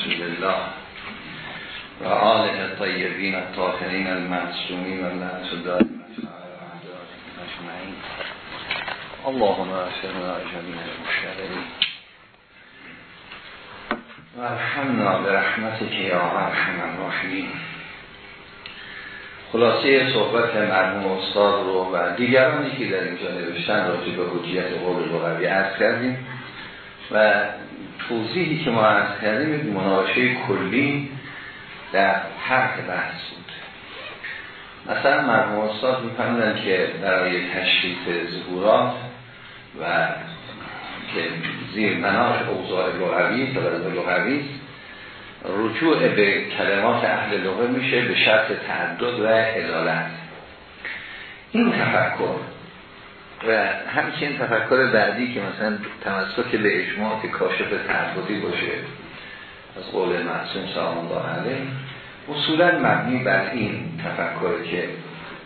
رسول الله. و آله الطیبین الطاهرین المعصومین و لعنت اللهم اغفرنا جميع و ارحمنا برحمتك یا ارحم الراحمین. خلاصه صحبت مرحوم استاد رو و دیگرانی که در اینجا نوشتن راجع به حجیت قول لغوی عرض کردیم. و توضیحی که ما عرض کردیم مناقشه کلی در حرف بحث بود. مثلا مرحوم استاد میفهمدن که برای تشریف ظهورات و که زیر مناش اوضاع لغوی طبعا لغوی رجوع به کلمات اهل لغه میشه به شرط تعدد و عدالت. این تفکر و همچنین تفکر بعدی که مثلا تمسک به اجماع که کاشف تعددی باشه از قول معصوم سلام الله علیه اصولا مبنی بر این تفکر که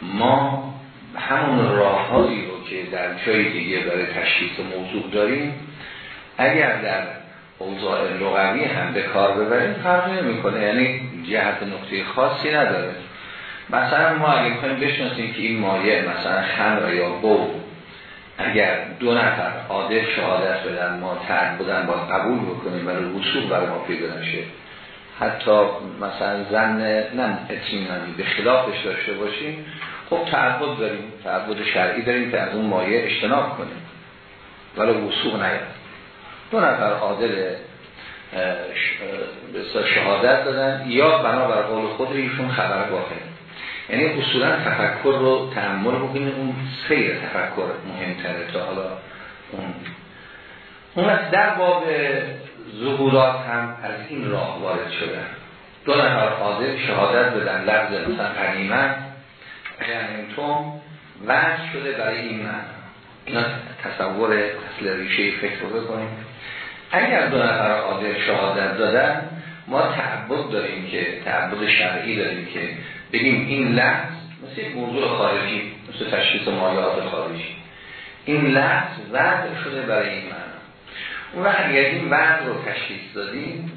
ما همون راههایی رو که در جای دیگه برای تشخیص موضوع داریم اگر در اوضاع لغوی هم به کار ببریم فرق نمی‌کنه. یعنی جهت نقطه خاصی نداره. مثلا ما اگه کنیم بشناسیم که این مایه مثلا خمر یا بو اگر دو نفر عادل شهادت بدن ما ترد بودن با قبول بکنیم ولی وصول برای ما پیدا نشه. حتی مثلا زن نه اطمینانی به خلافش داشته باشیم. خب تعبد داریم تعبد شرعی داریم که از اون مایه اجتناب کنیم. ولی وصول نیاد. دو نفر عادل شهادت دادن یا بنابر قول خود ایشون خبر باقی یعنی اصولا تفکر رو تحمل بکنید اون سیر تفکر مهمتره تا حالا اون. اون در باب ظهورات هم از این راه وارد شدن دو نفر عادل شهادت بدن لفظ مثلا قنیمت قنیمتون وحش شده برای این من اینا تصور اصل ریشه فکر رو بکنیم. اگر دو نفر عادل شهادت دادن ما تعبد داریم که تعبد شرعی داریم که بگیم این لحظ مثل یک موضوع خارجی مثل تشخیص مایات خارجی. این لحظ وعد شده برای این معنا. اون وقت اگر این وعد رو تشخیص دادیم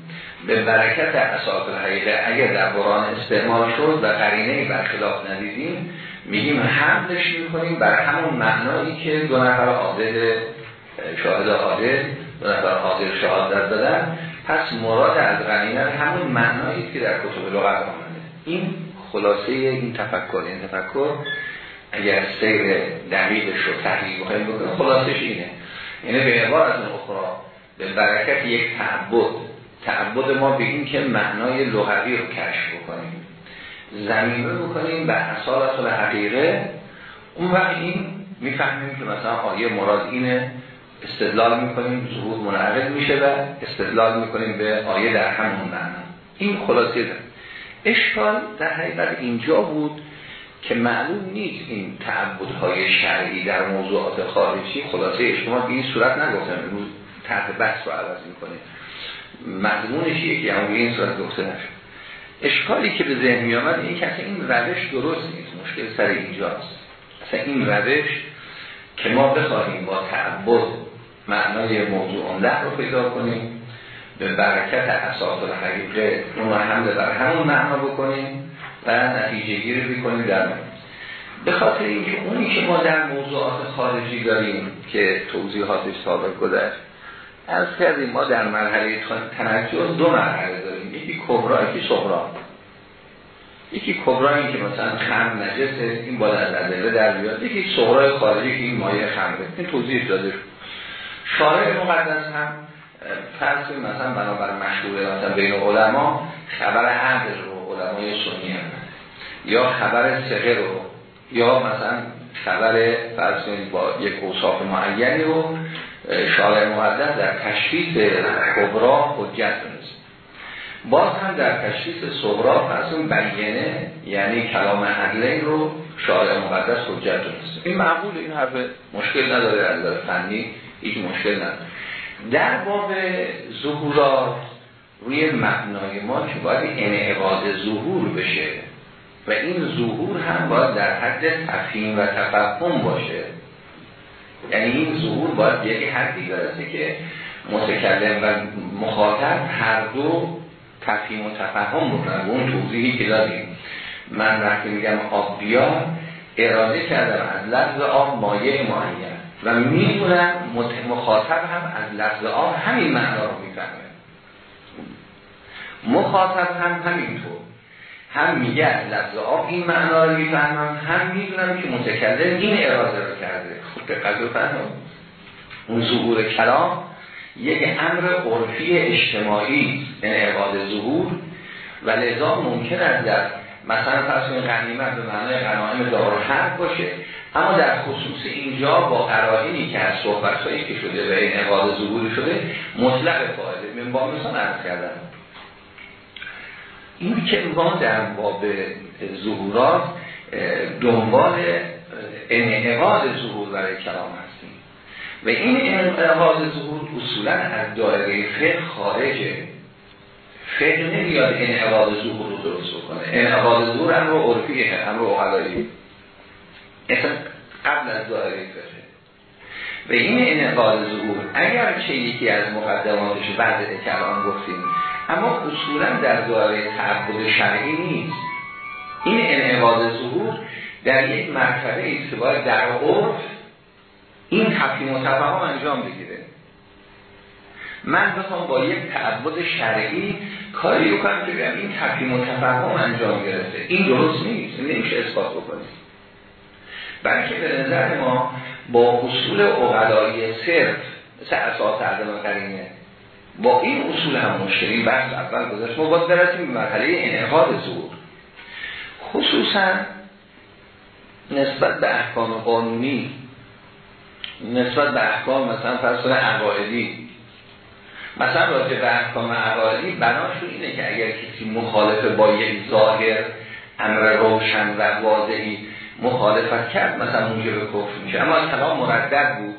به برکت اساس الحقیقه اگر در قرآن استعمال شد و قرینه برخلاف ندیدیم میگیم حملش می‌کنیم بر همون معنایی که دو نفر عادل شاهد عادل دو نفر عادل شهادت دادن پس مراد از غنیمه همون معنایی که در کتب لغت آمده. این خلاصه این تفکر این تفکر اگر سیر دقیقش رو تحلیل بخواهیم بکنیم. خلاصش اینه. یعنی به عبارت اخرى به برکت یک تعبد. تعبد ما بگیم که معنای لغوی رو کشف بکنیم. زمینه بکنیم بر اصالت و حقیقه اون وقت این می‌فهمیم که مثلا آیه مراد اینه استدلال می‌کنیم ظهور منعقد میشه و استدلال می‌کنیم به آیه در همون معنا این خلاصه ده. اشکال در حقیقت اینجا بود که معلوم نیست این تعبدهای شرعی در موضوعات خارجی خلاصه اجتماع به این صورت نگفتن امروز تحت بحث رو عوض می‌کنه مضمونش که همون این صورت گفته نشد. اشکالی که به ذهن می این که این روش درست نیست مشکل سر اینجاست. اصلا این روش که ما بخواهیم با تعبد معنای موضوع اونده رو پیدا کنیم به برکت اساس الحقیقه اون حمله بر همون معنا بکنیم و نتیجه گیری بکنیم در به خاطر اینکه اونی که ما در موضوعات خارجی داریم که توضیحاتش سابق گذشت از کردیم ما در مرحله تنجز دو مرحله داریم. یکی کبرا یکی صغرا. یکی کبرا این که مثلا خم نجسه این باید از ادله در بیاد. یکی صغرای خارجی که این مایه خمره این توضیح داده شد. شارع مقدس هم فرض مثلا بنابر مشهور مثلا بین علما خبر عهد رو علمای سنی هم یا خبر سقه رو یا مثلا خبر فرض با یک اوصاف معینی رو شارع مقدس در تشخیص کبرا حجت نیست باز هم در تشخیص صغرا فرض بیانه یعنی کلام عدلین رو شارع مقدس حجت نیست این معقول این حرف مشکل نداره از نظر فنی هیچ مشکل نداره. در باب ظهورات روی مبنای ما که باید انعقاد ظهور بشه. و این ظهور هم باید در حد تفهیم و تفهم باشه. یعنی این ظهور باید یک حدی برسه که متکلم و مخاطب هر دو تفهیم و تفهم بکنن. اون توضیحی که دادیم. من وقتی میگم آب بیا اراده کردم از لفظ آب مایه معین و می‌دونم مخاطب هم از لفظ آب همین معنا رو می‌فهمه. مخاطب هم همینطور. هم میگه از لفظ آب این معنا رو می‌فهمم هم می‌دونم که متکلم این اراده رو کرده. خب دقت فهم اون ظهور کلام یک امر عرفی اجتماعی انعقاد ظهور. و لذا ممکن است در مثلا فرض کنید غنیمت به معنای غنایم دار حرب باشه. اما در خصوص اینجا با قرائنی که از صحبت‌هایی که شده و انعقاد ظهوری شده مطلق فایده من با مثلا کردم این که ما در باب ظهورات دنبال انعقاد ظهور برای کلام هستیم. و این انعقاد ظهور اصولا از دایره فقه خارجه. فقه نمیاد انعقاد ظهور رو درست بکنه. انعقاد ظهور رو عرفیه هم رو اقلایی اصلا قبل از دایره فقه و این انعقاد ظهور اگر چه یکی از مقدماتش بعد کلام گفتیم اما اصولا در دایره تعبد شرعی نیست. این انعقاد ظهور در یک مرتبه است باید در عرف این تفهیم و تفهم انجام بگیره. من بخوام با یک تعبد شرعی کاری رو کنم که این تفهیم و تفهم انجام گرفته. این درست نیست. نمیشه اثبات بکنیم. بلکه به نظر ما با اصول اقلایی صرف مثل اساس عدم قرینه. با این اصول هم مشکلی بحث اول گذاشت. ما باید برسیم به مرحله انعقاد زور خصوصا نسبت به احکام قانونی نسبت به احکام مثلا فرض عقایدی مثلا راجع به احکام عقایدی بناشون اینه که اگر کسی مخالف با یک ظاهر امر روشن و واضحی مخالفت کرد مثلا موجب کفر میشه. اما کلام مردد بود.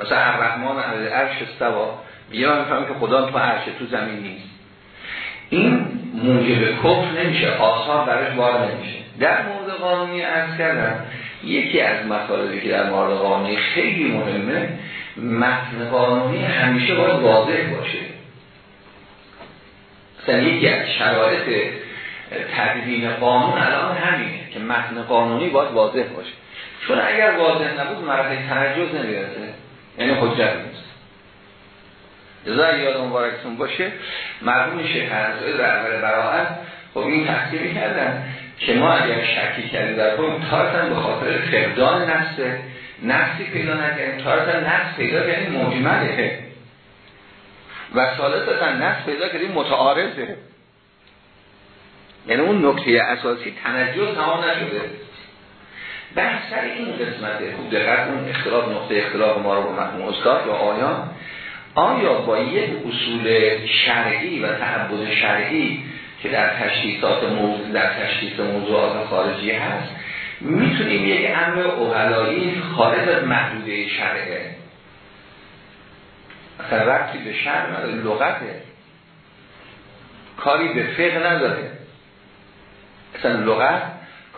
مثلا الرحمن علی عرش استوا بیا میفهم که خدا تو عرش تو زمین نیست. این موجب کفر نمیشه. آثار برش بار نمیشه. در مورد قانونی ارز کردم یکی از مطالبی که در مورد قانونی خیلی مهمه متن قانونی همیشه باید واضح باشه. مثلا یکی از شرایط تدوین قانون الان همینه که متن قانونی باید واضح باشه. چون اگر واضح نبود مرحله تنجز نمی‌رسه. یعنی حجت نیست. ازا یاد مبارکتون باشه مرحوم شیخ هرزوی در اول براعت خب این تحصیلی کردن که ما اگر شکی کردیم در کنیم تارتن به خاطر فقدان نفسه نفسی پیدا نکردیم. تارتن نفس پیدا کردیم مجمله و سالستا نفس پیدا کردیم متعارضه. یعنی اون نکته اساسی تنجز تمام نشده. بحث سر این قسمت خوب دقت اون اختلاف نقطه اختلاف ما رو با محمود استاد و آیان. آیا با یک اصول شرعی و تعبد شرعی که در تشخیصات موضوع در تشخیص موضوعات خارجی هست می‌تونیم یک امر اوغلایی خارج از محدوده شرعه؟ اصلا ربطی به شرع لغته. کاری به فقه نداره. اصلا لغت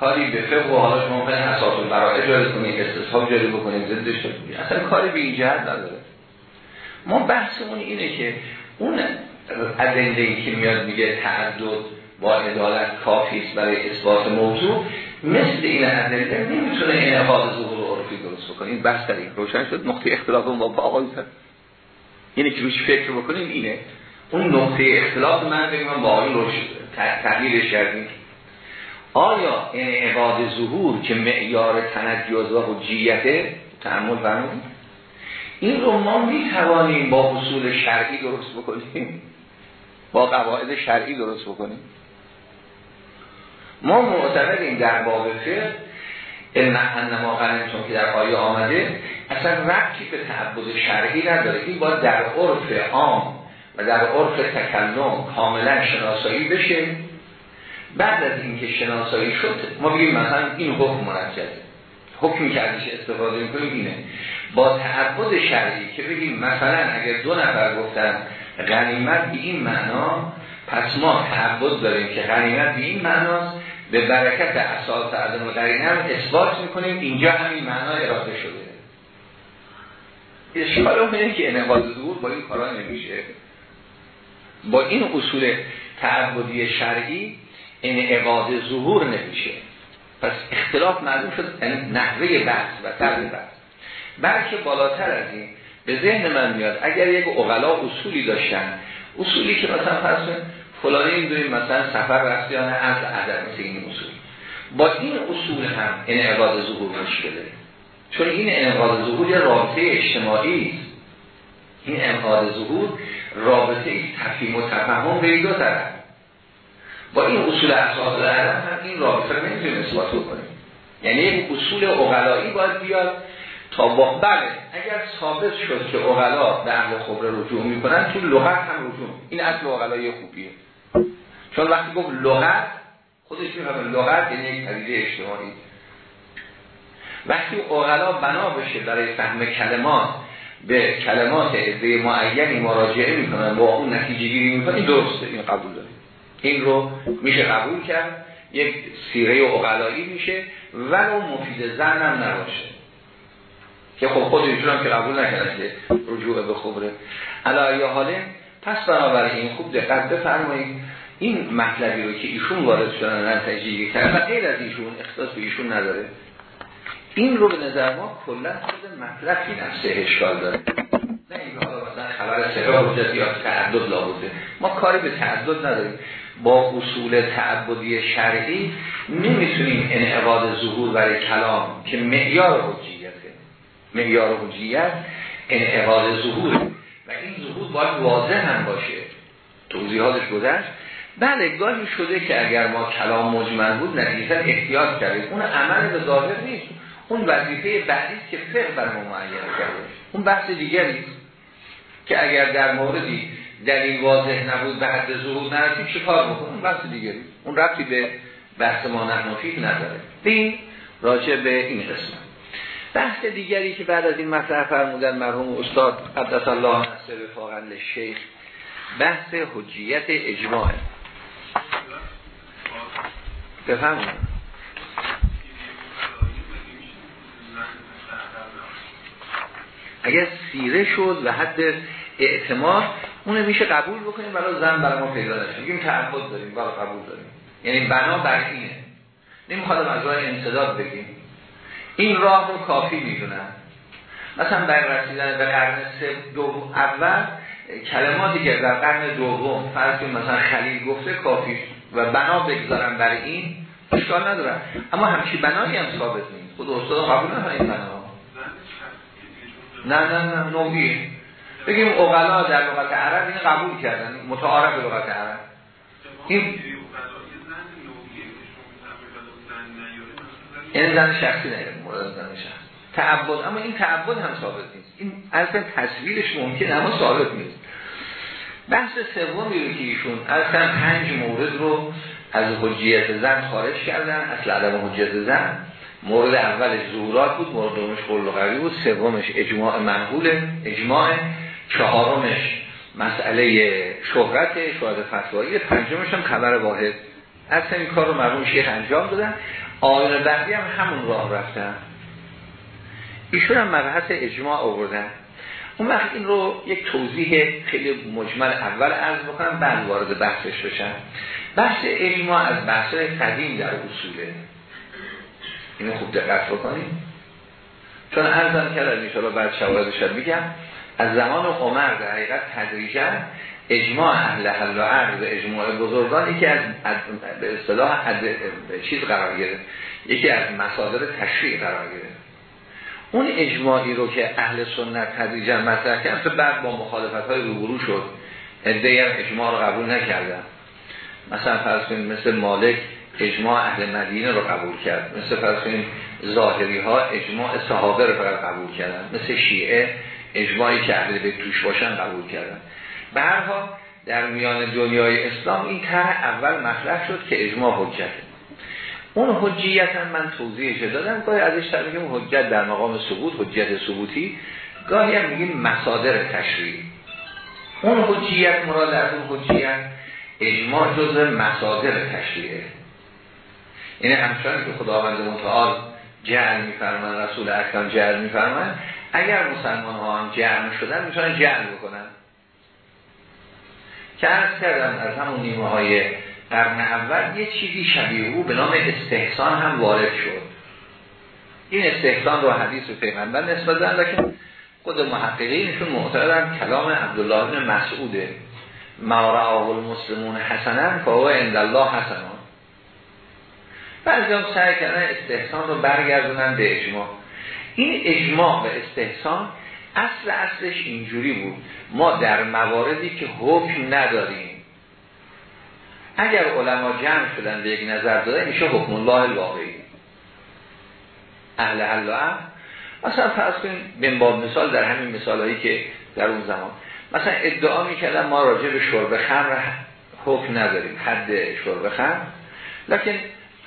کاری به فقه و حالا شما کنید اساس برای جاری کنید استصحاب جاری بکنید زدش اصلا کاری به این جهت نداره. ما بحثمون اینه که اون ادله که میاد میگه تعدد با عدالت کافی است برای اثبات موضوع مثل این ادله نمی‌تونه انعقاد ظهور عرفی درست بکنه. این بحث داریم روشن شد. نقطه اختلاف با با آقای اینه که روش فکر بکنیم اینه. اون نقطه اختلاف من بگیم با آقای روش تحلیلش کردیم. آیا انعقاد ظهور که معیار تنجز و حجیته تعمل فرمودیم این رو ما می توانیم با اصول شرعی درست بکنیم؟ با قواعد شرعی درست بکنیم؟ ما معتقدیم در باب فقه علم انما چون که در آیه آمده اصلا ربطی به تعبد شرعی نداره. این باید در عرف عام و در عرف تکلم کاملا شناسایی بشه. بعد از اینکه شناسایی شد ما بگیم مثلا این حکم مرکزه حکمی که ازش استفاده می‌کنیم اینه. با تعبد شرعی که بگیم مثلا اگر دو نفر گفتن غنیمت به این معنا پس ما تعبد داریم که غنیمت به این معناست. به برکت اساس عدم قرینه هم اثبات می‌کنیم. اینجا همین معنا اراده شده. اشکال اونه که انعقاد ظهور با این کارا نمیشه. با این اصول تعبدی شرعی انعقاد ظهور نمیشه. پس اختلاف معلوم شد یعنی نحوه بحث و طرز بحث. بلکه بالاتر از این به ذهن من میاد اگر یک اقلا اصولی داشتن اصولی که مثلا فرض فلانی این مثلا سفر رفت یا نه از عدد مثل این اصول. با این اصول هم انعقاد ظهور مشکله چون این انعقاد ظهور یه رابطه اجتماعی است. این انعقاد ظهور رابطه تفهیم و تفهم به دو طرف. با این اصول اساس هم این رابطه رو نمی‌تونیم اثبات کنیم یعنی یک اصول اقلایی باید بیاد تا با بله اگر ثابت شد که اقلا به اهل خبره رجوع می‌کنن تو لغت هم رجوع. این اصل اقلایی خوبیه. چون وقتی گفت لغت خودش می‌فهمه لغت یعنی یک پدیده اجتماعی. وقتی اقلا بنا بشه برای فهم کلمات به کلمات عده معینی مراجعه می‌کنن با اون نتیجه گیری می‌کنن درسته این قبول داریم. این رو میشه قبول کرد. یک سیره اقلایی میشه ولو مفید زن هم نباشه. که خب خود هم که قبول نکرده که رجوع به خبره. علایه حاله پس بنابراین خوب دقت بفرمایید. این مطلبی رو که ایشون وارد شدن تجدید کرد و غیر از ایشون اختصاص به ایشون نداره. این رو به نظر ما کلا خود مطلبی نفسه اشکال داره. نه این حالا مثلا خبر سهره حجت یا تعدد لابده ما کاری به تعدد نداریم. با اصول تعبدی شرعی نمی‌تونیم انعقاد ظهور برای کلام که معیار حجیته معیار حجیت انعقاد ظهور. و این ظهور باید واضح هم باشه. توضیحاتش گذشت. بله گاهی شده که اگر ما کلام مجمل بود نتیجه احتیاط کردیم. اون عمل به ظاهر نیست. اون وظیفه بعدی که فقه بر ما معین کرده. اون بحث دیگری که اگر در موردی دلیل واضح نبود به حد ظهور نرسید چه کار اون بحث دیگری اون رفتی به بحث ما نحنفی نداره. این راجع به این قسمت. بحث دیگری که بعد از این مطرح فرمودن مرحوم استاد قدس الله نصر فاقن شیخ بحث حجیت اجماع. بفهمون اگر سیره شد و حد اعتماد اونه میشه قبول بکنیم برای زن برای ما پیدا نشه. میگیم تعهد داریم برای قبول داریم. یعنی بنا بر اینه. نمیخوادم از راه انصداد بگیم. این راه رو کافی می‌دونن. مثلا در رسیدن به قرن دو اول کلماتی که در قرن دوم فرض مثلا خلیل گفته کافی و بنا بگذارن برای این اشکال ندارن. اما همچی بنایی هم ثابت نیست. خود استاد قبول نداره این بنا. نه نه نه نوعیه بگیم اغلا در لغت عرب این قبول کردن متعارف لغت عرب. این این زن شخصی نه مورد زن شخص. تعبد اما این تعبد هم ثابت نیست. این اصلا تصویرش ممکن اما ثابت نیست. بحث سومی رو که ایشون اصلا پنج مورد رو از حجیت زن خارج کردن اصل عدم حجیت زن. مورد اول ظهورات بود مورد دومش قول بود سومش اجماع منقول اجماع چهارمش مسئله شهرت شهرت فتوایی پنجمش هم خبر واحد. اصلا این کار رو مرمون شیخ انجام دادن. آیان بعدی هم همون راه رفتن. ایشون هم مبحث اجماع آوردن. اون وقت این رو یک توضیح خیلی مجمل اول عرض بکنم بعد وارد بحثش بشن بحث اجماع از بحث قدیم در اصوله. اینو خوب دقت بکنیم. چون ارزم کردم انشاءالله بعد شواهدش میگم. از زمان عمر در حقیقت تدریجا اجماع اهل حل و عرض اجماع بزرگانی که از به اصطلاح چیز قرار گرفت. یکی از مصادر تشریع قرار گرفت. اون اجماعی رو که اهل سنت تدریجا مطرح کرد بعد با مخالفت های روبرو شد. ادهی هم اجماع رو قبول نکردن. مثلا فرض کنید مثل مالک اجماع اهل مدینه رو قبول کرد. مثل فرض کنید ظاهری ها اجماع صحابه رو قبول کردن. مثل شیعه اجماعی که اهل به توش باشن قبول کردن. برها در میان دنیای اسلام این طرح اول مطرح شد که اجماع حجته اون حجیت هم من توضیحش دادم گاهی ازش تر میگیم حجت در مقام ثبوت حجت ثبوتی. گاهی هم میگیم مصادر تشریع. اون حجیت مراد از اون حجیت اجماع جز مصادر تشریعه. یعنی همچنان که خداوند متعال جعل میفرمان رسول اکرم جعل میفرمان اگر مسلمان ها هم جمع شدن می‌تونن جمع بکنن. که ارز کردم از همون نیمه های قرن اول یه چیزی شبیه او به نام استحسان هم وارد شد. این استحسان رو حدیث پیغمبر نسبت دارن لیکن خود محققینشون معتقدن کلام عبدالله بن مسعوده ما المسلمون حسنا فهو عند الله حسنا. بعضی هم سعی کردن استحسان رو برگردونن به اجماع. این اجماع و استحسان اصل اصلش اینجوری بود. ما در مواردی که حکم نداریم. اگر علما جمع شدن به یک نظر داده میشه حکم الله الواقعی. اهل حل مثلا فرض کنیم به باب مثال در همین مثال هایی که در اون زمان. مثلا ادعا می‌کردن ما راجع به شرب خمر حکم نداریم حد شرب خمر. لکن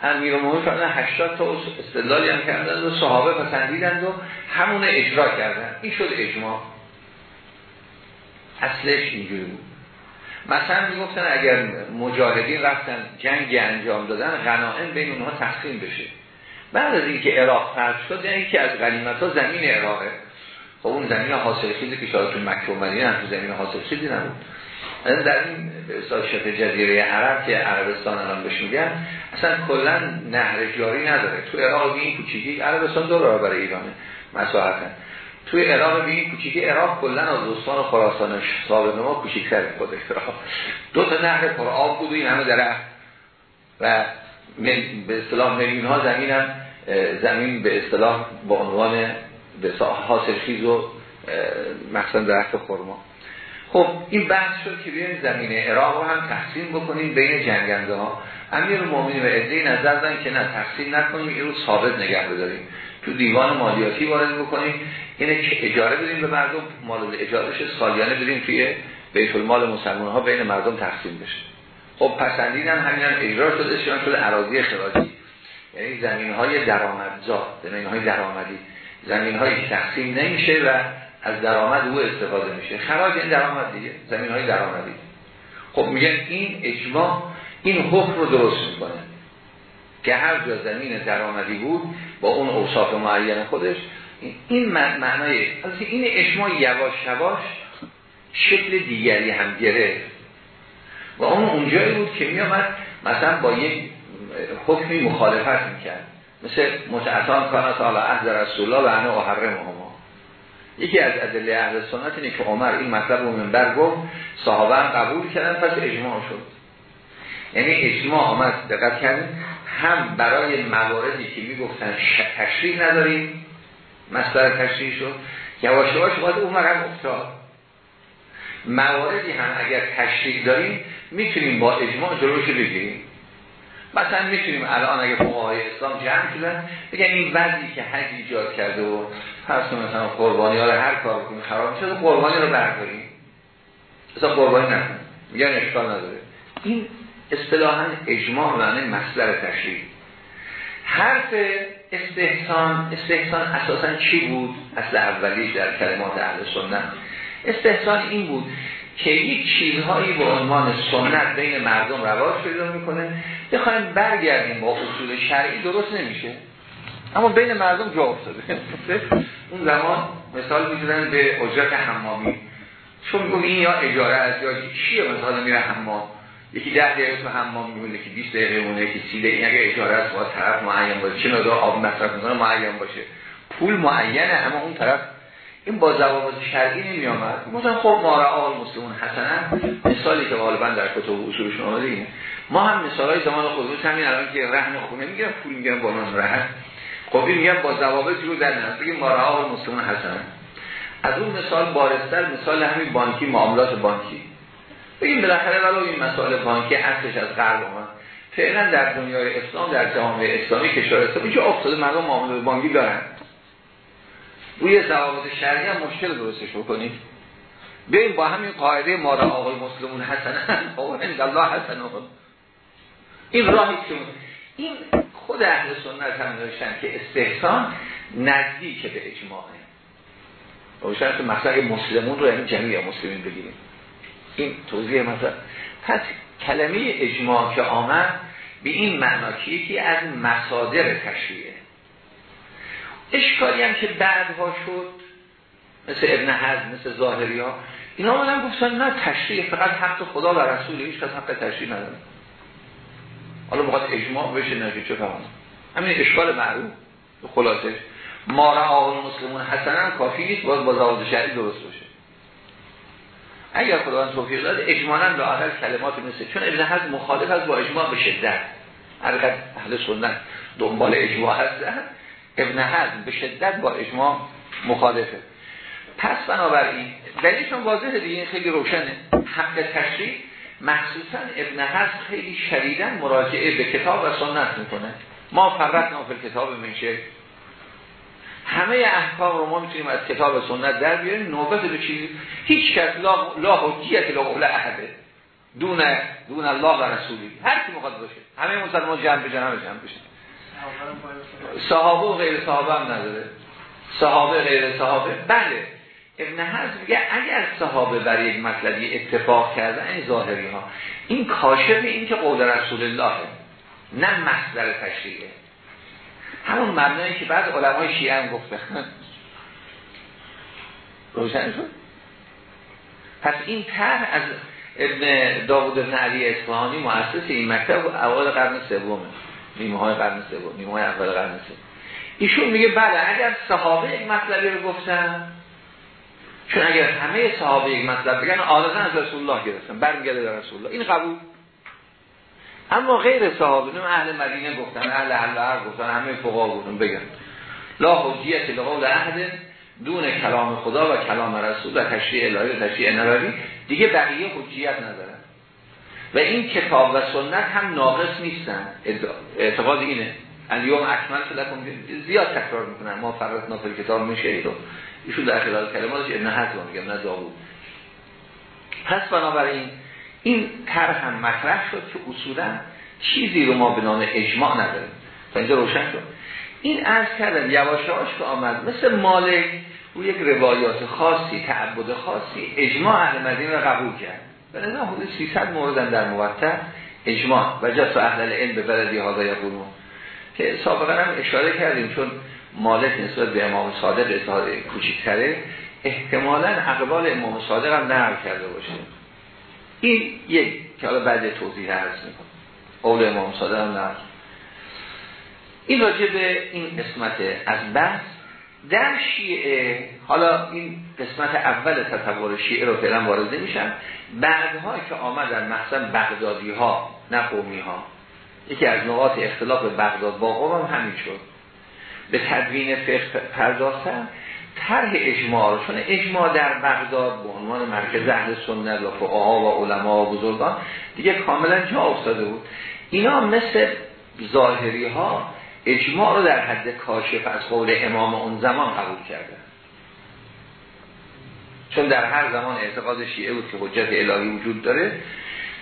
امیر مومن فرمودن 80 تا استدلالی هم کردن و صحابه پسندیدند و همون اجرا کردن این شد اجماع. اصلش اینجوری بود. مثلا می‌گفتن اگر مجاهدین رفتن جنگ انجام دادن غنائم بین اونها تقسیم بشه. بعد از اینکه عراق فرض شد یعنی که از غنیمت ها زمین عراقه. خب اون زمین حاصل خیزی که شاید تو مکه و مدینه هم زمین حاصل خیزی نبود. در این به شبه جزیره عرب که عربستان الان بهش میگن اصلا کلا نهر جاری نداره. تو عراق به این کوچیکی عربستان دو برای ایرانه مساحتا. توی عراق به این کوچیکی عراق کلا از استان خراسان سابق ما کوچیک‌تر خودش دو تا نهر پر آب بود و این همه درخت و به اصطلاح میلیون ها زمین هم زمین به اصطلاح با عنوان به حاصل خیز و مخصوصا درخت خرما. خب این بحث شد که بیایم زمین عراق رو هم تقسیم بکنیم بین جنگنده ها امیر مومنی و عده نظر دادن که نه تقسیم نکنیم این رو ثابت نگه بداریم. تو دیوان مالیاتی وارد بکنیم. اینه که اجاره بدیم به مردم مال اجارهش سالیانه بدیم توی بیت المال مسلمان ها بین مردم تقسیم بشه. خب پسندیدن همین هم اجرا شده شدن شده عراضی خراجی. یعنی زمین های درآمدزا زمین های درآمدی. زمین های تقسیم نمیشه و از درآمد او استفاده میشه. خراج این درآمد دیگه زمین های درآمدی. خب میگن این اجماع این حکم رو درست می‌کنه که هر جا زمین درآمدی بود با اون اوصاف معین خودش این معنای این اجماع یواش یواش شکل دیگری هم گرفت. و اون اونجایی بود که میامد مثلا با یک حکمی مخالفت می‌کرد. مثل متعطان کانت عهد رسول الله و انا احرم یکی از ادله اهل سنت اینه که عمر این مطلب رو منبر گفت صحابه هم قبول کردن پس اجماع شد. یعنی اجماع آمد دقت کردن هم برای مواردی که می‌گفتن تشریح نداریم مصدر تشریح شد یواش یواش باید عمر هم افتاد. مواردی هم اگر تشریح داریم می‌تونیم با اجماع جلوش بگیریم. مثلا می‌تونیم الان اگه فقهای اسلام جمع شدن بگن این وضعی که حج ایجاد کرده و پس مثلا قربانی ها رو هر کار بکنیم خراب میشه قربانی رو برداریم اصلا قربانی نکنیم میگن اشکال نداره. این اصطلاحا اجماع معنی مصدر تشریح. حرف استحسان استحسان اساسا چی بود؟ اصل اولی در کلمات اهل سنت. استحسان این بود که یک چیزهایی به عنوان سنت بین مردم رواج پیدا می‌کنه. بخوایم برگردیم با اصول شرعی درست نمیشه. اما بین مردم جا افتاده اون زمان مثال می‌دونن به اجرت حمامی. چون میگم این یا اجاره است یا چیه مثلا میره حمام؟ یکی ده دقیقه تو حمام میمونه که 20 دقیقه مونه که 30 دقیقه. اگه اجاره است با طرف معین باشه. چه مقدار آب مصرف می‌کنه معین باشه. پول معینه اما اون طرف این با ضوابط شرعی نمی آمد مثلا خب ما را آل مسلمون حسنا. مثالی که غالبا در کتب اصولش آمده اینه ما هم مثال های زمان خودمون همین الان که رهن خونه می‌گیرن پول می‌گیرن با رهن این میگن با ضوابط رو در نظر بگیم ما را آل مسلمون حسنا از اون مثال بارستر مثال همین بانکی معاملات بانکی. بگیم بالاخره ولو این مسائل بانکی اصلش از غرب اومد. فعلا در دنیای اسلام در جامعه اسلامی کشور اسلامی که افتاده مردم معاملات بانکی دارن. روی ضوابط شرعی هم مشکل درستش بکنید. بیاییم با همین قاعده ما را آقای مسلمون حسن عند الله حسن این راهی که این خود اهل سنت هم داشتن که استحسان نزدیک به اجماعه. و شرط مسئله مسلمون رو یعنی جمعی مسلمین بگیریم. این توضیح مثلا. پس کلمه اجماع که آمد به این معنا که یکی از مصادر تشریعه. اشکالی هم که بعدها شد مثل ابن حزم مثل ظاهری ها اینا هم گفتن نه تشریع فقط حق خدا و رسول هیچ کس حق تشریع نداره. حالا بخواد اجماع بشه نجی چه فهم همین اشکال معروف خلاصش. ما را آقل مسلمون حسنا کافی نیست باید با زواج شهری درست باشه. اگر خداوند توفیق داد اجمالا آخر کلمات مثل چون ابن حزم مخالف از با اجماع به شدت. هر اهل سنت دنبال اجماع هستن. ابن حزم به شدت با اجماع مخالفه. پس بنابراین دلیلشون واضحه دیگه خیلی روشنه. حق تشریع مخصوصا ابن حزم خیلی شدیدن مراجعه به کتاب و سنت می‌کنه. ما فرق نافل کتاب منشه همه احکام رو ما می‌تونیم از کتاب و سنت در بیاریم. نوبت به چیزی هیچ کس لا, لا حجیت لا قول احده دون دون الله و رسولی. هر کی مخاطب باشه. همه مسلمان جمع به جمع جمع بشه. صحابه و غیر صحابه هم نداره. صحابه غیر صحابه. بله. ابن حزم میگه اگر صحابه بر یک مطلبی اتفاق کردن این ظاهری ها. این کاشف این که قول رسول الله نه مصدر تشریعه. همون مبنایی که بعد علمای شیعه هم گفت روشن شد؟ پس این طرح از ابن داود ابن علی اصفهانی مؤسس این مکتب اول قرن سومه نیمه های قرن سوم نیمه های اول قرن سوم. ایشون میگه بله اگر صحابه یک مطلبی رو گفتن چون اگر همه صحابه یک مطلب بگن عادتا از رسول الله گرفتن برمیگرده به رسول الله این قبول. اما غیر صحابه نه اهل مدینه گفتن اهل حل گفتن همه فقها گفتن بگن. لا حجیت لقول اهل دون کلام خدا و کلام رسول و تشریع الهی و تشریع نبوی. دیگه بقیه حجیت ندارن. و این کتاب و سنت هم ناقص نیستن. اعتقاد اینه. الیوم اکمل لکم زیاد تکرار می‌کنن. ما فرض نافل کتاب میشه ایدو ایشون در خلال کلماتش ابن حزم میگم نه داوود. پس بنابراین این طرح هم مطرح شد که اصولا چیزی رو ما به نام اجماع نداریم. تا اینجا روشن شد. این عرض کردن یواشاش که آمد مثل مالک او یک روایات خاصی تعبد خاصی اجماع اهل مدینه رو قبول کرد. به نظر حدود 300 موردن در موقع اجماع. و جس اهل العلم به بلدی هادا یقولون. که سابقا هم اشاره کردیم چون مالک نسبت به امام صادق اتحاد کوچیکتره احتمالا اقبال امام صادق هم نقل کرده باشه. این یک که حالا بعد توضیح عرض می‌کنم. قول امام صادق هم نقل. این راجع به این قسمت از بحث در شیعه حالا این قسمت اول تصور شیعه رو فعلا وارد میشن بعدها که آمدن مثلا بغدادی ها نه قومی ها یکی از نقاط اختلاف بغداد با قوم هم همین شد. به تدوین فقه پرداختن طرح اجماع چون اجماع در بغداد به عنوان مرکز اهل سنت و فقها و علما و بزرگان دیگه کاملا جا افتاده بود. اینا مثل ظاهری ها اجماع رو در حد کاشف از قول امام اون زمان قبول کردن. چون در هر زمان اعتقاد شیعه بود که حجت الهی وجود داره.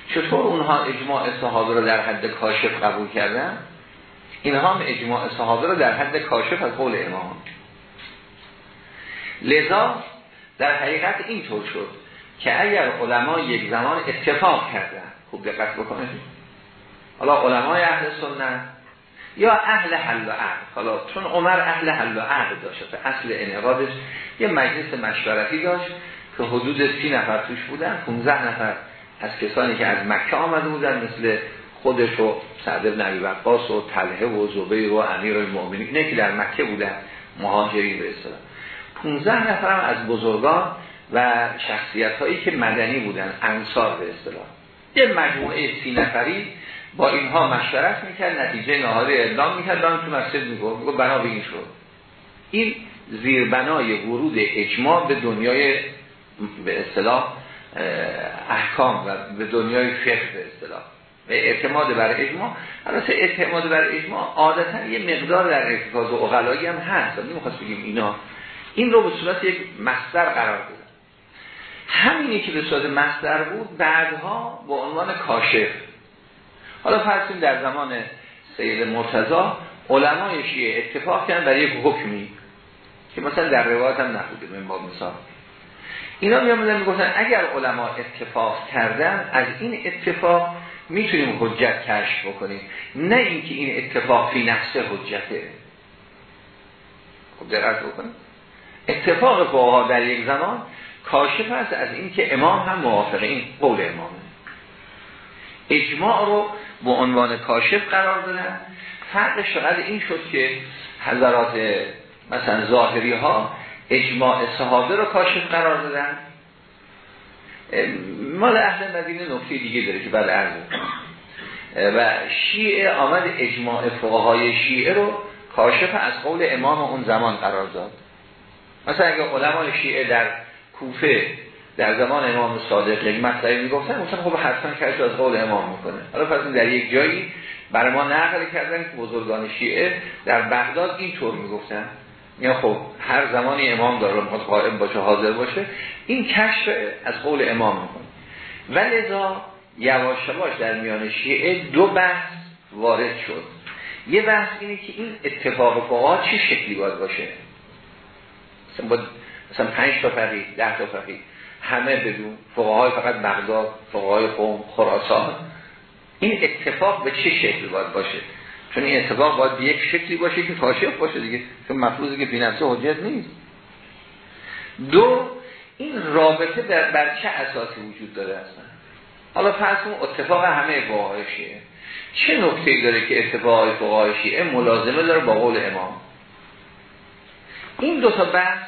چطور اونها اجماع صحابه رو در حد کاشف قبول کردن؟ اینها هم اجماع صحابه رو در حد کاشف از قول امام. لذا در حقیقت اینطور شد که اگر علما یک زمان اتفاق کردن خوب دقت بکنید. حالا علمای اهل سنت یا اهل حل و عقد. حالا چون عمر اهل حل و عقد داشت اصل انعقادش یه مجلس مشورتی داشت که حدود سی نفر توش بودن 15 نفر از کسانی که از مکه آمده بودن مثل خودش و سعد بن عبی وقاص و طلحه و زبیر و امیر المؤمنین اینه که در مکه بودن مهاجرین به اصطلاح 15 نفر هم از بزرگان و شخصیت هایی که مدنی بودن انصار به اصطلاح. یه مجموعه سی نفری با اینها مشورت می‌کرد نتیجه نهاری اعلام می‌کرد تو مسجد میگو بنا به این شد این زیربنای ورود اجماع به دنیای به اصطلاح احکام و به دنیای فقه به اصطلاح. و اعتماد بر اجماع. البته اعتماد بر اجماع عادتا یه مقدار در ارتکاز و اغلایی هم هست. نمی‌خواست بگیم اینا. این رو به صورت یک مصدر قرار بده همینی که به صورت مصدر بود بعدها با عنوان کاشف. حالا فرض در زمان سید مرتضا علمای شیعه اتفاق کردن برای یک حکمی که مثلا در روایت هم نبوده من با مثال. اینا میامدن می‌گفتن اگر علما اتفاق کردن از این اتفاق می‌تونیم حجت کشف بکنیم. نه اینکه این اتفاق فی نفسه حجته. خب دقت بکنیم اتفاق فقها در یک زمان کاشف است از اینکه امام هم موافقه. این قول امامه. اجماع رو به عنوان کاشف قرار دادن. فرقش فقط این شد که حضرات مثلا ظاهری ها اجماع صحابه رو کاشف قرار دادن. مال اهل مدینه نکته دیگه داره که بعد عرض و شیعه آمد اجماع فقهای شیعه رو کاشف از قول امام اون زمان قرار داد. مثلا اگه علمای شیعه در کوفه در زمان امام صادق یک مطلبی می‌گفتن مثلا خب حتما کسی از قول امام می‌کنه. حالا پس در یک جایی برای ما نقل کردن که بزرگان شیعه در بغداد اینطور می‌گفتن. یا خب هر زمانی امام داره می‌خواد قائم باشه حاضر باشه این کشف از قول امام می‌کنه. ولذا یواش یواش در میان شیعه دو بحث وارد شد. یه بحث اینه که این اتفاق فقها چه شکلی باید باشه؟ مثلا با مثلا پنج تا فقیه ده تا فقیه همه بدون فقهای فقط بغداد فقهای قوم خراسان. این اتفاق به چه شکل باید باشه؟ چون این اتفاق باید یک شکلی باشه که کاشف باشه دیگه. چون مفروضی که بینفسه حجت نیست. دو این رابطه در بر چه اساسی وجود داره اصلا؟ حالا فرض اتفاق همه فقهای شیعه چه نکته داره که اتفاق فقهای شیعه ملازمه داره با قول امام. این دو تا بحث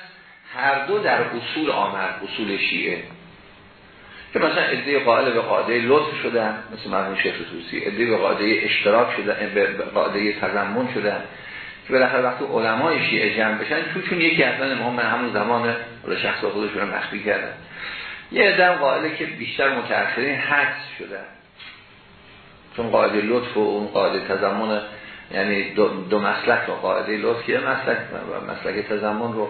هر دو در اصول آمد اصول شیعه. که مثلا ادعای قائل به قاعده لطف شدن مثل مرحوم شیخ توسی ادعای به قاعده اشتراک شدن به قاعده تضمن شدن که بالاخره وقتی علمای شیعه جمع بشن چون یکی اصلا امام همون زمان ولی شخص خودشون رو مخفی کردن. یه ادعا قائله که بیشتر متأخرین حدس شدن چون قاعده لطف و اون قاعده تضمن یعنی دو, دو مسلک رو قاعده لطف که مسلک مسلک تضمن رو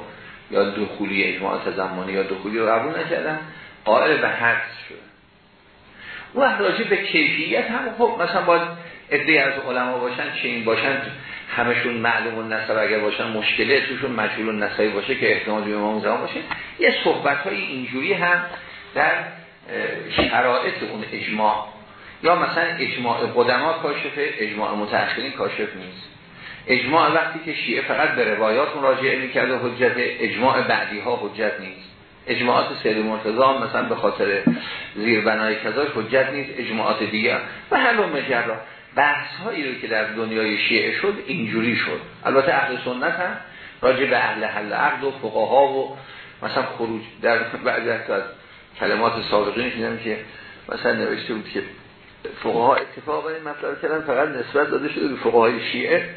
یا دخولی اجماع تضمنی یا دخولی رو قبول نکردن. قائل به حدس شد. و راجع به کیفیت هم خب مثلا باید ادعای از علما باشن چه این باشن همشون معلوم النسب اگر باشن مشکله توشون مجهول النسبی باشه که احتمال به امام زمان باشه. یه صحبت های اینجوری هم در شرایط اون اجماع. یا مثلا اجماع قدما کاشفه اجماع متأخرین کاشف نیست. اجماع وقتی که شیعه فقط به روایات مراجعه می‌کرده حجت اجماع بعدی ها حجت نیست. اجماعات سید مرتضا مثلا به خاطر زیربنای کذاش حجت نیست اجماعات دیگر و هر مجرا. بحث هایی رو که در دنیای شیعه شد اینجوری شد. البته اهل سنت هم راجع به اهل حل عقد و فقها و مثلا خروج در بعضی از کلمات سابقین شدن که مثلا نوشته بود که فقها اتفاق این مطلب کردن فقط نسبت داده شده به فقهای شیعه.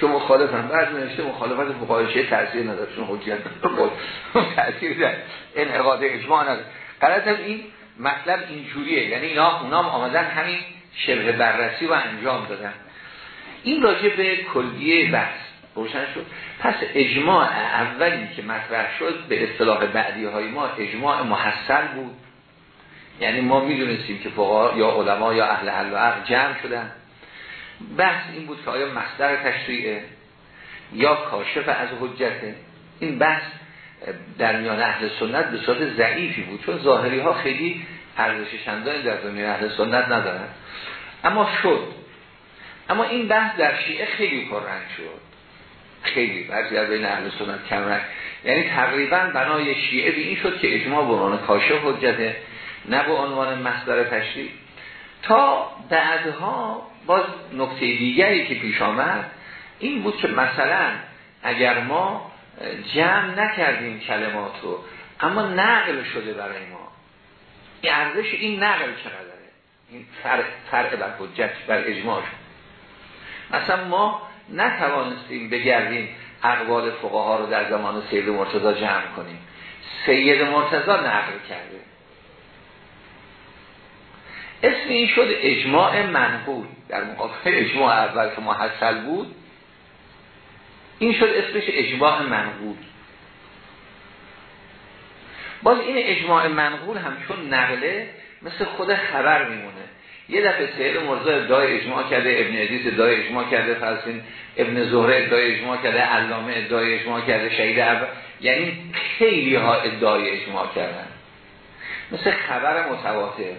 که مخالف هم بعد نوشته مخالفت فقهای شیعه تاثیر نداره چون حجیت تاثیر در انعقاد اجماع نداره. غلط این مطلب اینجوریه. یعنی اینا اونا هم آمدن همین شبه بررسی و انجام دادن. این راجع به کلیه بحث روشن شد. پس اجماع اولی که مطرح شد به اصطلاح بعدی های ما اجماع محصل بود. یعنی ما می‌دونستیم که فقها یا علما یا اهل حل و عقل جمع شدن. بحث این بود که آیا مصدر تشریعه یا کاشف از حجته. این بحث در میان اهل سنت به صورت ضعیفی بود چون ظاهری ها خیلی ارزش چندانی در دنیای اهل سنت ندارن. اما شد. اما این بحث در شیعه خیلی پررنگ شد. خیلی. بعضی از بین اهل سنت کم یعنی تقریبا بنای شیعه این شد که اجماع به عنوان کاشف حجته نه به عنوان مصدر تشریع. تا بعدها باز نکته دیگری که پیش آمد این بود که مثلا اگر ما جمع نکردیم کلمات رو اما نقل شده برای ما این ارزش این نقل چقدره؟ این فرق, فرق بر حجت بر اجماع شد مثلا ما نتوانستیم بگردیم اقوال فقها رو در زمان سید مرتضا جمع کنیم. سید مرتضا نقل کرده. اسم این شد اجماع منقول. در مقابل اجماع اول که محصل بود این شد اسمش اجماع منقول. باز این اجماع منقول هم چون نقله مثل خود خبر میمونه. یه دفعه سید مرزا ادعای اجماع کرده ابن عزیز ادعای اجماع کرده فرسین ابن زهره ادعای اجماع کرده علامه ادعای اجماع کرده شهید یعنی خیلی ها ادعای اجماع کردن. مثل خبر متواتر.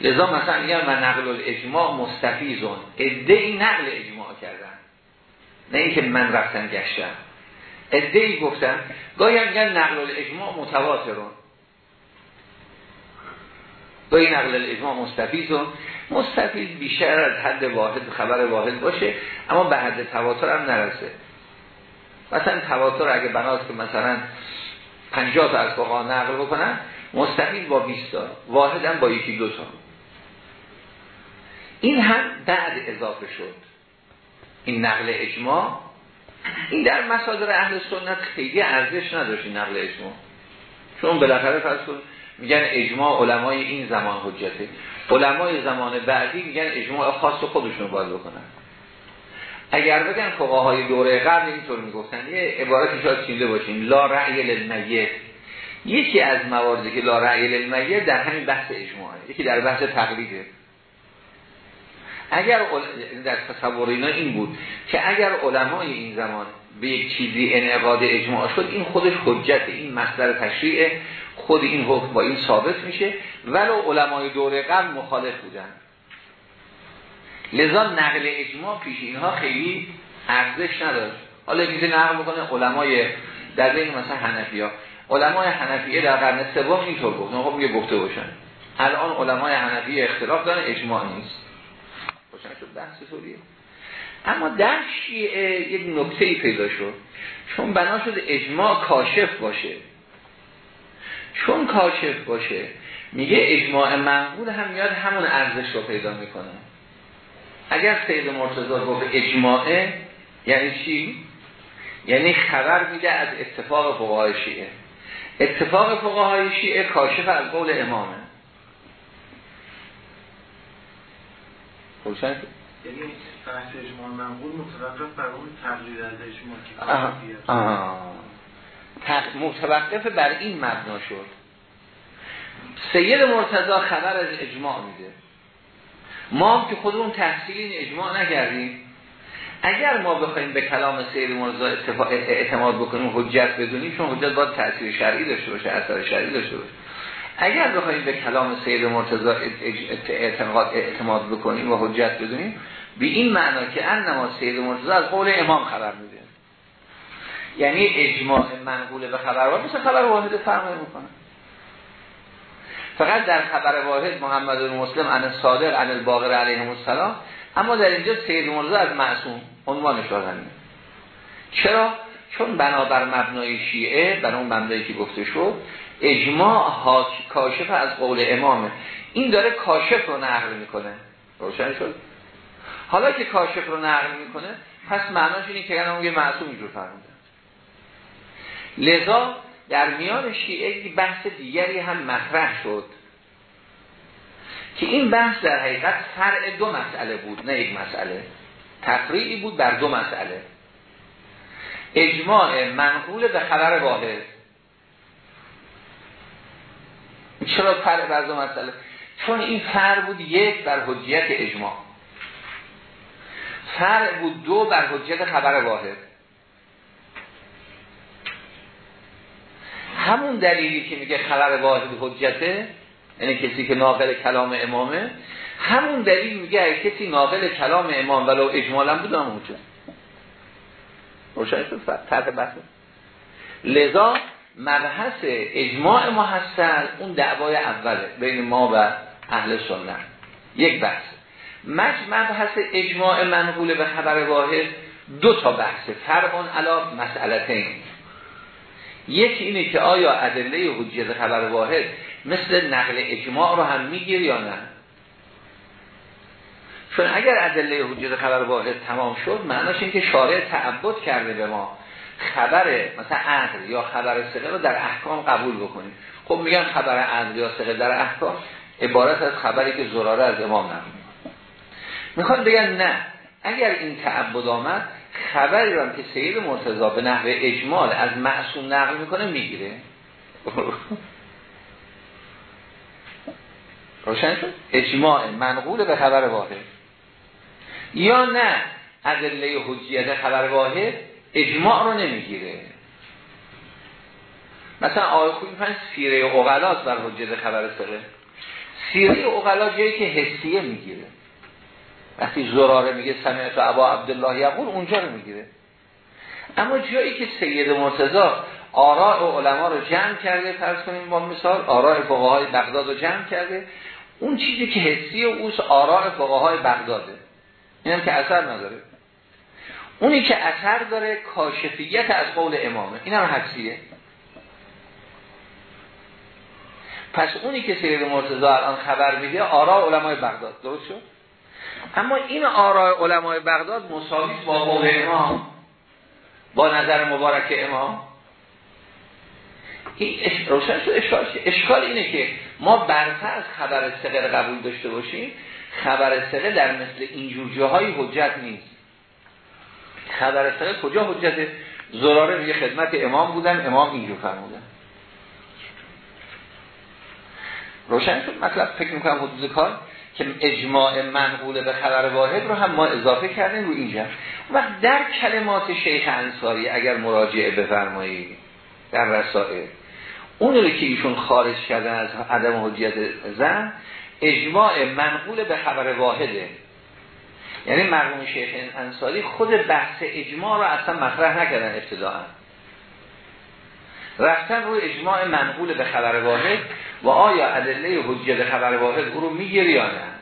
لذا مثلا میگن من نقل الاجماع مستفیزون ادعی نقل اجماع کردن. نه اینکه من رفتن گشتم. ادهی گفتن. گاهی هم میگن نقل الاجماع متواترون. گاهی نقل الاجماع مستفیزون مستفید بیشتر از حد واحد خبر واحد باشه اما به حد تواتر هم نرسه. مثلا تواتر اگه بناست که مثلا 50 تا از فقها نقل بکنن مستقیم با 20 تا. واحد هم با یکی دو تا. این هم بعد اضافه شد. این نقل اجماع این در مصادر اهل سنت خیلی ارزش نداشت این نقل اجماع. چون بالاخره فرض میگن اجماع علمای این زمان حجته. علمای زمان بعدی میگن اجماع خاص خودشون باید بکنن. اگر بگن فقهای دوره قبل اینطور می‌گفتن یه عبارتی شاید چینده باشیم. لا رأی للمیت. یکی از مواردی که لا رأی للمیت در همین بحث اجماعه. یکی در بحث تقلیده. اگر در تصور اینا این بود که اگر علمای این زمان به یک چیزی انعقاد اجماع شد این خودش حجت این مصدر تشریع خود این حکم با این ثابت میشه ولو علمای دوره قبل مخالف بودن. لذا نقل اجماع پیش اینها خیلی ارزش نداشت. حالا میشه نقل بکنه علمای در بین مثلا حنفی ها علمای حنفیه در قرن سوم اینطور گفت خب میگه گفته باشن. الان علمای حنفی اختلاف دارن اجماع نیست. باشن شد بحث طوریه. اما در شیعه یک نکته پیدا شد چون بنا شد اجماع کاشف باشه. چون کاشف باشه میگه اجماع منقول هم میاد همون ارزش رو پیدا می‌کنه. اگر سید مرتضی گفت اجماعه یعنی چی؟ یعنی خبر میده از اتفاق فقهای شیعه. اتفاق فقهای شیعه کاشف از قول امامه. روشن یعنی بحث اجماع منقول متوقف بر اون تقلید از اجماع متوقف بر این مبنا شد. سید مرتضی خبر از اجماع میده. ما هم که خودمون تحصیل این اجماع نکردیم. اگر ما بخوایم به کلام سید مرزا اعتماد بکنیم حجت بدونیم چون حجت باید تأثیر شرعی داشته باشه اثر شرعی داشته باشه. اگر بخوایم به کلام سید مرتضی اعتماد بکنیم و حجت بدونیم به این معنا که انما سید مرتضی از قول امام خبر میده. یعنی اجماع منقول به خبر واحد مثل خبر واحد فرق می‌کنه فقط در خبر واحد محمد مسلم عن صادق عن الباقر علیه السلام اما در اینجا سید مرزا از معصوم عنوانش دادن چرا؟ چون بنابر مبنای شیعه بنا اون مبنایی که گفته شد اجماع کاشف از قول امامه. این داره کاشف رو نقل می‌کنه. روشن شد؟ حالا که کاشف رو نقل می‌کنه پس معناش اینه که اون یه معصوم اینجور فرمونده لذا در میان شیعه بحث دیگری هم مطرح شد که این بحث در حقیقت فرع دو مسئله بود نه یک مسئله. تفریعی بود بر دو مسئله. اجماع منقول به خبر واحد. چرا فرع بر دو مسئله چون این فرع بود یک بر حجیت اجماع فرع بود دو بر حجیت خبر واحد همون دلیلی که میگه خبر واحد حجته یعنی کسی که ناقل کلام امامه همون دلیل میگه اگه کسی ناقل کلام امام ولو اجمالا بود هم حجت روشن شد طرح بحث لذا مبحث اجماع محصل اون دعوای اوله بین ما و اهل سنت. یک بحث. مبحث اجماع منقول به خبر واحد دو تا بحث. فرقون علا مسئلتین. یکی اینه که آیا ادله حجیت خبر واحد مثل نقل اجماع رو هم میگیر یا نه؟ چون اگر ادله حجیت خبر واحد تمام شد معناش این که شارع تعبد کرده به ما. خبر مثلا عقل یا خبر سقه رو در احکام قبول بکنیم خب میگن خبر عقل یا سقه در احکام عبارت از خبری که زراره از امام نقل می‌خوان بگن نه. اگر این تعبد آمد خبری رو که سید مرتضا به نحو اجمال از معصوم نقل می‌کنه می‌گیره. روشن شد؟ اجماع منقول به خبر واحد. یا نه. ادله حجیت خبر واحد اجماع رو نمی‌گیره. مثلا آقای خوبی می‌فهمن سیره اغلاط بر حجیت خبر سره. سیره اغلاط جایی که حسیه می‌گیره. وقتی زراره میگه سمعت ابا عبدالله یقول اونجا رو می‌گیره. اما جایی که سید مرتضا آراء علما رو جمع کرده فرض کنیم با مثال آراء فقهای بغداد رو جمع کرده اون چیزی که حسی اوست آراء فقهای بغداده. اینم که اثر نداره. اونی که اثر داره کاشفیت از قول امامه. این هم حدسیه. پس اونی که سید مرتضی الان خبر میده آراء علمای بغداد. درست شد؟ اما این آراء علمای بغداد مساوی با قول امام با نظر مبارک امام. این روشن شد اشکال اشکال اینه که ما برفرض خبر سقه قبول داشته باشیم. خبر سقه در مثل اینجور جاهای حجت نیست. خبر سقه کجا حجته زراره؟ میگه خدمت امام بودن امام اینجور فرمودن. روشن شد مطلب. فکر می‌کنم حدود کار که اجماع منقول به خبر واحد رو هم ما اضافه کردیم رو اینجا. و در کلمات شیخ انصاری اگر مراجعه بفرمایید در رسائل اون رو که ایشون خارج کردن از عدم حجیت زن اجماع منقول به خبر واحده. یعنی مرحوم شیخ انصاری خود بحث اجماع رو اصلا مطرح نکردن ابتداعا. رفتن روی اجماع منقول به خبر واحد و آیا ادله حجیت خبر واحد او رو می‌گیری یا نه؟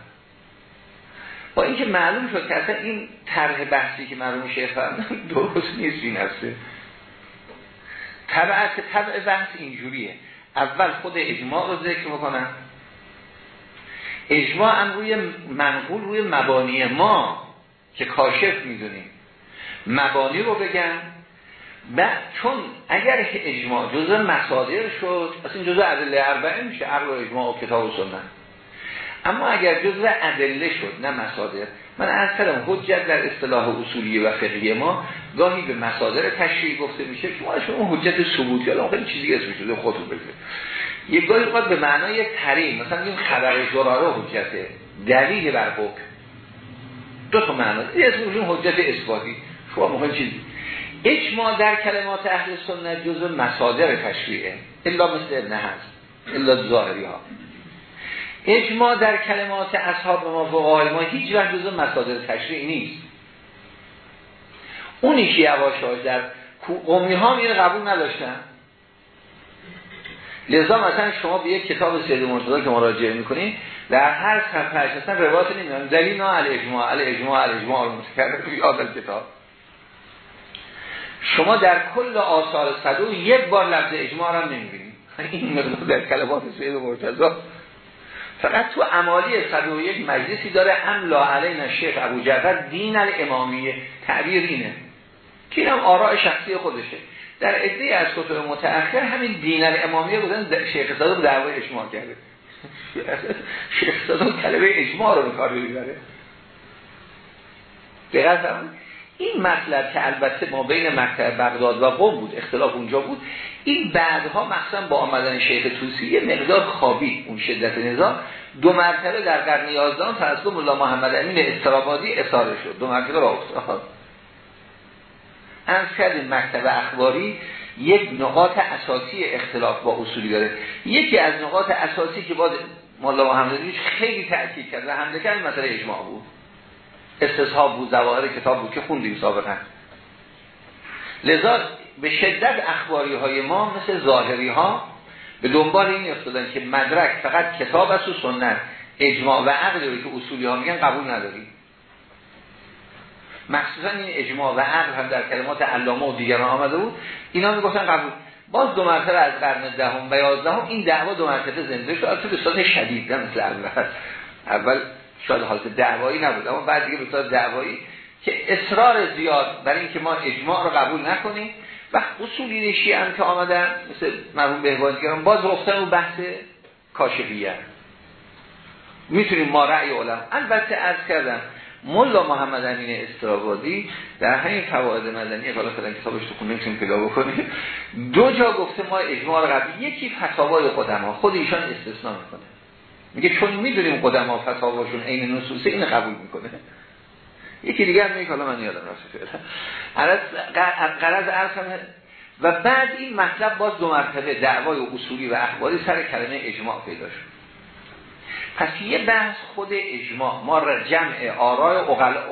با اینکه معلوم شد که اصلا این طرح بحثی که مرحوم شیخ درست نیست این هسته طبع طبع بحث اینجوریه. اول خود اجماع رو ذکر بکنم اجماع هم روی منقول روی مبانی ما که کاشف می‌دونیم. مبانی رو بگن بعد چون اگر اجماع جزء مصادر شد اصلا جزء ادله اربعه میشه عقل و اجماع و کتاب و سنت. اما اگر جزء ادله شد نه مصادر من از کردم حجت در اصطلاح اصولی و فقهی ما گاهی به مصادر تشریح گفته میشه که ما اون حجت ثبوتی الان خیلی چیزی اسمش شده خودتون بگید یه گاهی وقت به معنای تریم مثلا این خبر زراره حجته دلیل بر حکم. دو تا معنا یه اسمشون حجت اثباتی. شما مهم چیزی؟ اجماع در کلمات اهل سنت جزء مصادر تشریعه. الا مثل ابن هست الا ظاهری ها اجماع در کلمات اصحاب ما فقهای ما هیچ وقت جزء مصادر تشریع نیست. اونی که یواشاش در قومی ها این قبول نداشتن. لذا مثلا شما به یک کتاب سید مرتضی که مراجعه می‌کنین در هر صفحه اصلا روایت نمی‌دونم. دلیل نه علی اجماع علی اجماع علی اجماع متکرر یاد کتاب. شما در کل آثار صدو یک بار لفظ اجماع هم نمی‌بینید. این مقدار در کلمات سید مرتضی. فقط تو عمالی یک مجلسی داره هم لا علینا شیخ ابو جعفر دین الامامیه. تعبیر اینه. که اینم آراء شخصی خودشه. در عده از کتب متأخر همین دین الامامیه بودن شیخ صدوق دعوای اجماع کرده. شیخ صدوق کلمه اجماع رو به کار می‌بره. دقیقا این مطلب که البته ما بین مکتب بغداد و قم بود اختلاف اونجا بود این بعدها مخصوصا با آمدن شیخ توسی یه مقدار خوابی اون شدت نظام. دو مرتبه در قرن 11 توسط مولا محمد امین استرابادی اثاره شد. دو مرتبه را افتاد. از کردیم مکتب اخباری یک نقاط اساسی اختلاف با اصولی داره. یکی از نقاط اساسی که با مولا محمد امین خیلی تأکید کرد و حمله کرد مثلا اجماع بود. استصحاب بود زواهر کتاب بود که خوندیم سابقا. لذا به شدت اخباری های ما مثل ظاهری ها به دنبال این افتادن که مدرک فقط کتاب است و سنت. اجماع و عقل رو که اصولی ها میگن قبول نداریم. مخصوصا این اجماع و عقل هم در کلمات علامه و دیگران آمده بود. اینا می‌گفتن قبول. باز دو مرتبه از قرن دهم و یازدهم این دعوا دو مرتبه زنده شد. البته به صورت شدید مثل اول. اول شاید حالت دعوایی نبود اما بعد دیگه به صورت دعوایی که اصرار زیاد برای اینکه ما اجماع رو قبول نکنیم و اصولی شیعه هم که آمدن مثل مرحوم بهبانیگران باز رفتن و بحث کاشفیه. می‌تونیم ما رأی علم البته از کردم ملا محمد امین استرابادی در همین فواید مدنی حالا فعلا کتابش تو خونه می‌تونیم پیدا بکنیم دو جا گفته ما اجماع قبل یکی فتاوای قدما خود ایشان استثناء می‌کنه. میگه چون می‌دونیم قدما فتاواشون عین نصوصه این قبول می‌کنه. یکی دیگه هم میگه حالا من یادم رفت قرض ارسم و بعد این مطلب باز دو مرتبه دعوای اصولی و اخباری سر کلمه اجماع پیدا شد. پس یه بحث خود اجماع. ما جمع آرای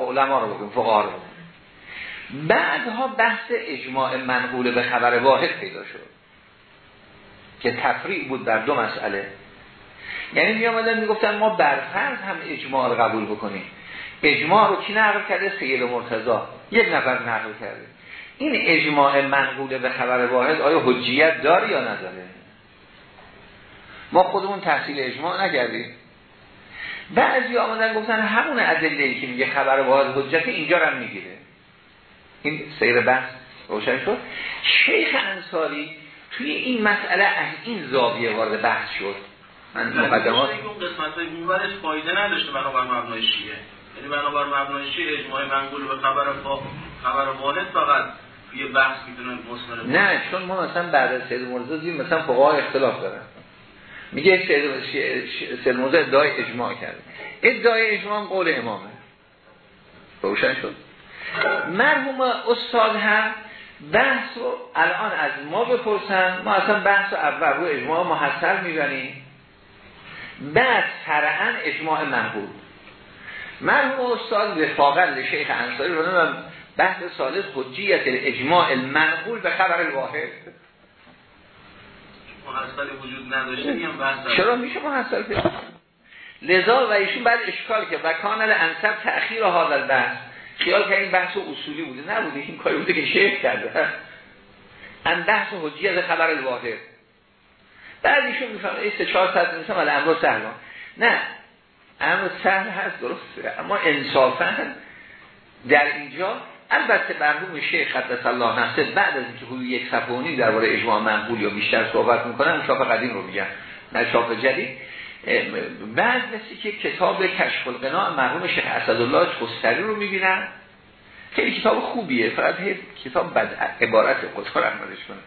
علما رو بکنیم فقها رو بعدها بحث اجماع منقول به خبر واحد پیدا شد که تفریع بود در دو مسئله. یعنی می آمدن می گفتن ما برفرض هم اجماع رو قبول بکنیم. اجماع رو کی نقل کرده؟ سید مرتضا یک نفر نقل کرده. این اجماع منقول به خبر واحد آیا حجیت داره یا نداره؟ ما خودمون تحصیل اجماع نکردیم. بعضی آمدن گفتن همون ادله که میگه خبر واحد حجت اینجا هم می‌گیره. این سیر بحث روشن شد. شیخ انصاری توی این مسئله از این زاویه وارد بحث شد. من مقدمات اون قسمت های اونورش فایده نداشته بنابر مبنای شیعه. یعنی بنابر مبنای شیعه اجماع منقول به خبر خبر واحد فقط یه بحث مستند نه چون ما مثلا بعد از سید دیم مثلا فقها اختلاف دارن. میگه مرزا ادعای اجماع کرده. ادعای اجماع قول امامه. روشن شد. مرحوم استاد هم بحث رو الان از ما بپرسن. ما اصلا بحث رو اول رو اجماع محصل میبنیم بعد سرعن اجماع منقول. مرحوم استاد وفاقا شیخ انصاری رو بحث سالس حجیت اجماع المنقول به خبر الواحد محصل وجود نداشته چرا میشه محصل پیدا لذا و ایشون بعد اشکال که و کانال انصب تأخیر حاضر بحث خیال که این بحث اصولی بوده نبوده این کاری بوده که شیخ کرده. ان بحث حجیت خبر الواحد. بعد ایشون می‌فهمه این سه چهار ساعت میشن ولی امر سهل نه امر سهل هست درسته. اما انصافا در اینجا البته مرحوم شیخ قدس الله نفسه بعد از اینکه حدود یک صفحه درباره اجماع منقول یا بیشتر صحبت می‌کنن شاف قدیم رو میگن نه شاف جدید. بعد مثل که کتاب کشف القناع مرحوم شیخ اسدالله خستری رو می‌بینن. خیلی کتاب خوبیه فقط کتاب بد عبارت خدا رحمتش کنه.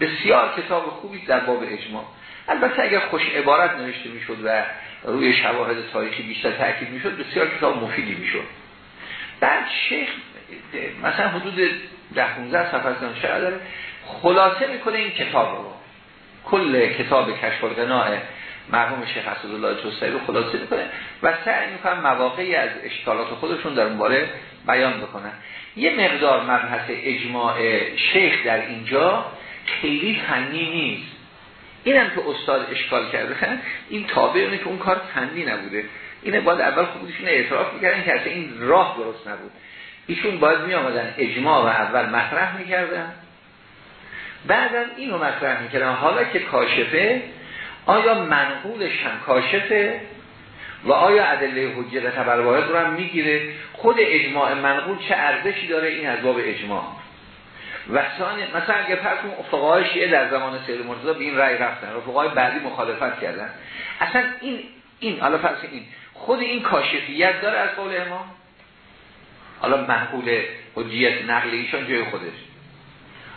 بسیار کتاب خوبی در باب اجماع. البته اگر خوش عبارت نوشته می‌شد و روی شواهد تاریخی بیشتر تاکید می‌شد بسیار کتاب مفیدی می‌شد. بعد شیخ مثلا حدود ده 15 صفحه شاید داره. خلاصه می‌کنه این کتاب رو. کل کتاب کشف القناع مرحوم شیخ اسدالله توسعی رو خلاصه می‌کنه و سعی می‌کنن مواقعی از اشکالات خودشون در اون باره بیان بکنن یه مقدار مبحث اجماع شیخ در اینجا خیلی فنی نیست. اینم که استاد اشکال کرده. این تابع اونه که اون کار فنی نبوده. اینه باید اول خودشون اعتراف می‌کردن که این راه درست نبود. ایشون باید می آمدن اجماع و اول مطرح می‌کردن. بعدا اینو مطرح می‌کردن حالا که کاشفه آیا منقولش هم کاشفه؟ و آیا ادله حجت خبر واحد رو هم می‌گیره؟ خود اجماع منقول چه ارزشی داره؟ این از باب اجماع. و مثلا اگه فرض فقهای شیعه در زمان سید مرتضی به این رأی رفتن و فقهای بعدی مخالفت کردن. اصلا این این حالا فرض این خود این کاشفیت داره از قول امام؟ حالا محقول حجیت نقل ایشان جای خودش.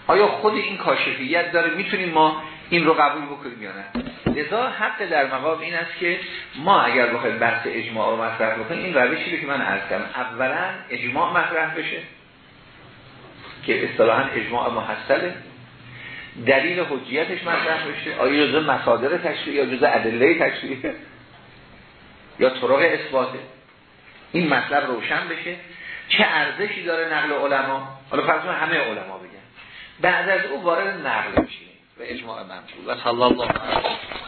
آیا خود این کاشفیت داره؟ می‌تونیم ما این رو قبول بکنیم یا نه؟ لذا حق در مقام این است که ما اگر بخوایم بحث اجماع رو مطرح بکنیم این روشی که من عرض کردم. اولا اجماع مطرح بشه که اصطلاحا اجماع محصله. دلیل حجیتش مطرح بشه. آیا جزء مصادر تشریعی یا جزء ادله تشریعی یا طرق اثباته. این مطلب روشن بشه. چه ارزشی داره نقل علما؟ حالا فرض همه علما بگن بعد از او وارد نقل میشه و اجماع منقول و صلی الله علیه